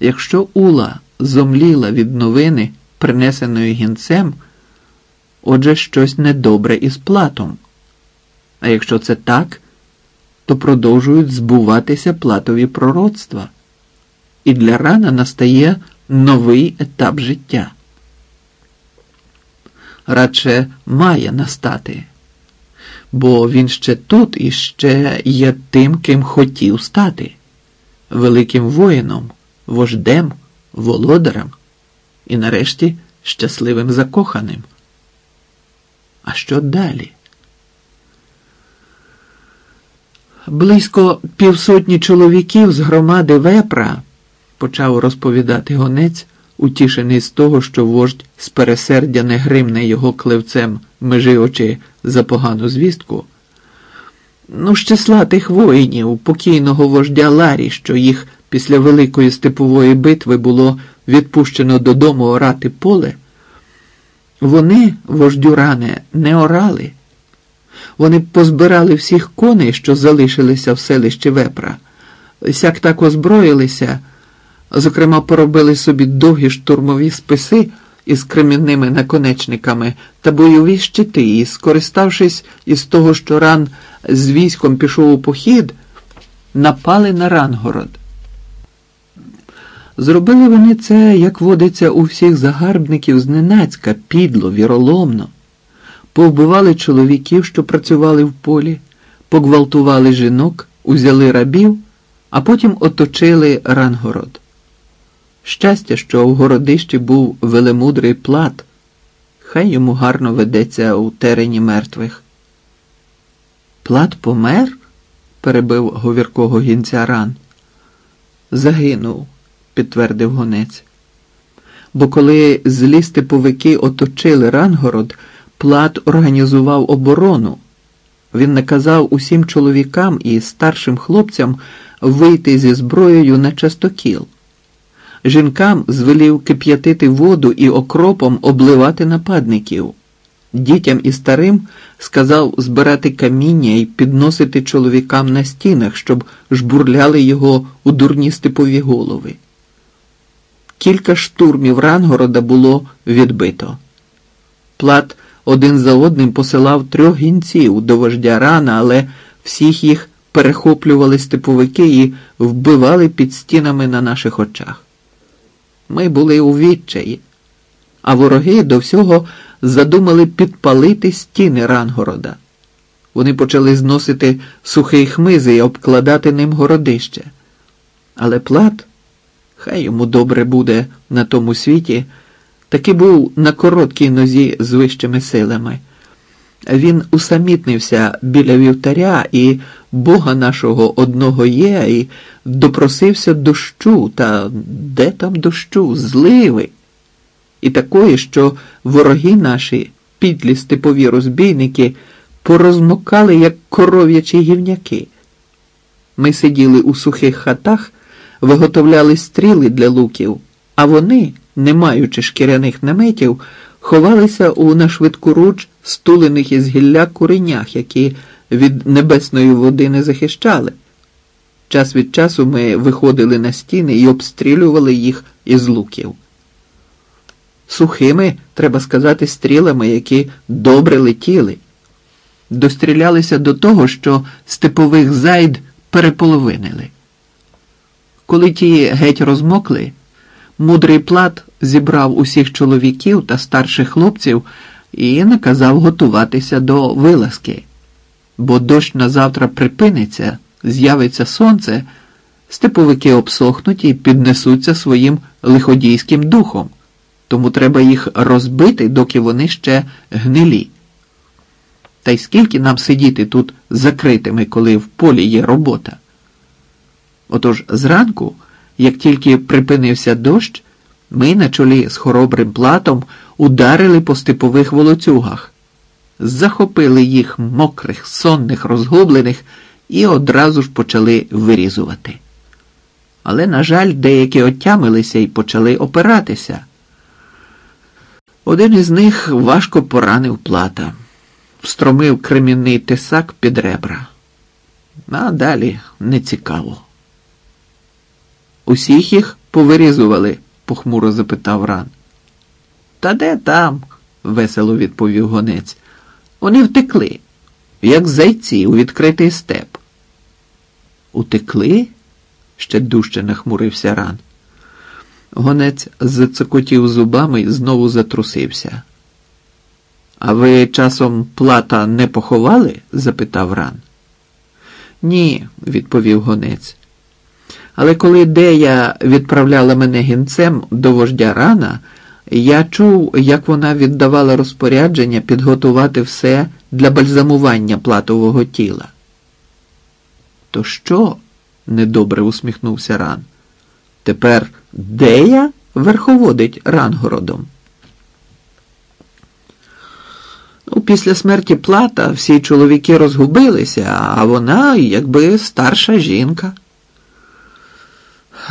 Якщо Ула зомліла від новини, принесеної гінцем, отже, щось недобре із платом. А якщо це так, то продовжують збуватися платові пророцтва, і для рана настає новий етап життя. Радше має настати, бо він ще тут і ще є тим, ким хотів стати великим воїном, вождем, володарем і, нарешті, щасливим закоханим. А що далі? Близько півсотні чоловіків з громади вепра, почав розповідати гонець, утішений з того, що вождь з пересердя не гримне його кливцем межи очі за погану звістку. Ну, з числа тих воїнів, покійного вождя Ларі, що їх після Великої степової битви було відпущено додому орати поле, вони, вождю ране, не орали. Вони позбирали всіх коней, що залишилися в селищі Вепра, сяк так озброїлися, зокрема, поробили собі довгі штурмові списи із кремінними наконечниками та бойові щити, і, скориставшись із того, що ран з військом пішов у похід, напали на Рангород. Зробили вони це, як водиться у всіх загарбників зненацька, підло, віроломно, повбивали чоловіків, що працювали в полі, погвалтували жінок, узяли рабів, а потім оточили Рангород. Щастя, що в городищі був велемудрий плат, хай йому гарно ведеться у терені мертвих. Плат помер? перебив говіркого гінця ран. Загинув підтвердив гонець. Бо коли злі степовики оточили Рангород, Плат організував оборону. Він наказав усім чоловікам і старшим хлопцям вийти зі зброєю на частокіл. Жінкам звелів кип'ятити воду і окропом обливати нападників. Дітям і старим сказав збирати каміння і підносити чоловікам на стінах, щоб жбурляли його у дурні степові голови. Кілька штурмів Рангорода було відбито. Плат один за одним посилав трьох гінців до вождя рана, але всіх їх перехоплювали степовики і вбивали під стінами на наших очах. Ми були у відчаї, а вороги до всього задумали підпалити стіни Рангорода. Вони почали зносити сухий хмизи і обкладати ним городище. Але плат хай йому добре буде на тому світі, таки був на короткій нозі з вищими силами. Він усамітнився біля вівтаря і Бога нашого одного є, і допросився дощу, та де там дощу, зливи. І такої, що вороги наші, підлі степові розбійники, порозмокали, як коров'ячі гівняки. Ми сиділи у сухих хатах виготовляли стріли для луків, а вони, не маючи шкіряних наметів, ховалися у нашвидкуруч стулених із гілля куренях, які від небесної води не захищали. Час від часу ми виходили на стіни і обстрілювали їх із луків. Сухими, треба сказати, стрілами, які добре летіли. Дострілялися до того, що степових зайд переполовинили. Коли ті геть розмокли, мудрий плат зібрав усіх чоловіків та старших хлопців і наказав готуватися до вилазки, бо дощ на завтра припиниться, з'явиться сонце, степовики обсохнуть і піднесуться своїм лиходійським духом, тому треба їх розбити, доки вони ще гнилі. Та й скільки нам сидіти тут закритими, коли в полі є робота? Отож зранку, як тільки припинився дощ, ми на чолі з хоробрим платом ударили по степових волоцюгах, захопили їх мокрих, сонних, розгублених і одразу ж почали вирізувати. Але, на жаль, деякі отямилися і почали опиратися. Один із них важко поранив плата, встромив кремінний тисак під ребра. А далі не цікаво. Усіх їх повирізували? похмуро запитав ран. Та де там? весело відповів гонець. Вони втекли, як зайці у відкритий степ. Утекли? ще дужче нахмурився ран. Гонець зацокотів зубами і знову затрусився. А ви часом плата не поховали? запитав ран. Ні, відповів гонець. Але коли Дея відправляла мене гінцем до вождя рана, я чув, як вона віддавала розпорядження підготувати все для бальзамування платового тіла. То що? недобре усміхнувся ран. Тепер Дея верховодить Рангородом. Ну, Після смерті плата всі чоловіки розгубилися, а вона якби старша жінка.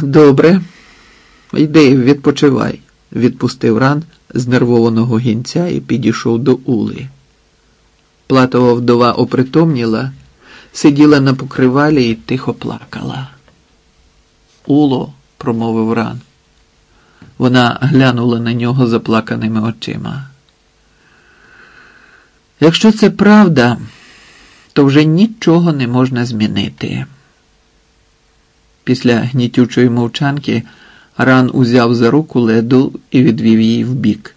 Добре, йди, відпочивай, відпустив ран знервованого гінця і підійшов до Ули. Платова вдова опритомніла, сиділа на покривалі і тихо плакала. Уло, промовив ран. Вона глянула на нього заплаканими очима. Якщо це правда, то вже нічого не можна змінити. Після гнітючої мовчанки ран узяв за руку леду і відвів її вбік.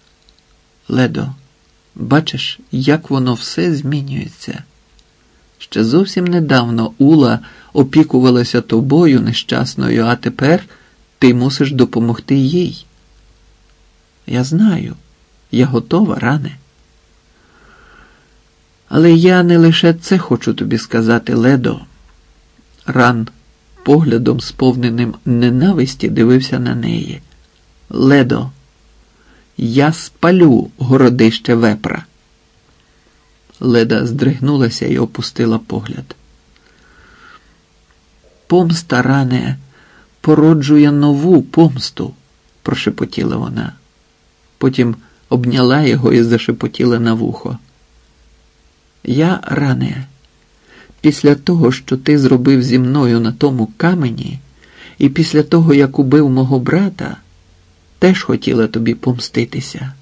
Ледо, бачиш, як воно все змінюється. Ще зовсім недавно Ула опікувалася тобою нещасною, а тепер ти мусиш допомогти їй. Я знаю, я готова, ране. Але я не лише це хочу тобі сказати, Ледо. Ран поглядом, сповненим ненависті, дивився на неї. Ледо, я спалю городище вепра. Леда здригнулася і опустила погляд. Помста ране породжує нову помсту, прошепотіла вона. Потім обняла його і зашепотіла на вухо. Я ране, після того, що ти зробив зі мною на тому камені, і після того, як убив мого брата, теж хотіла тобі помститися.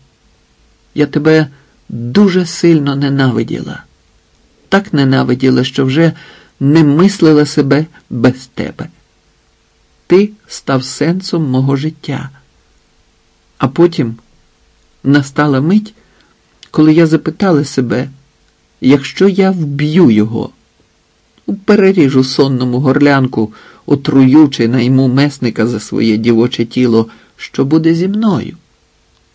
Я тебе дуже сильно ненавиділа, так ненавиділа, що вже не мислила себе без тебе. Ти став сенсом мого життя. А потім настала мить, коли я запитала себе, якщо я вб'ю його, переріжу сонному горлянку, отруючи найму месника за своє дівоче тіло, що буде зі мною.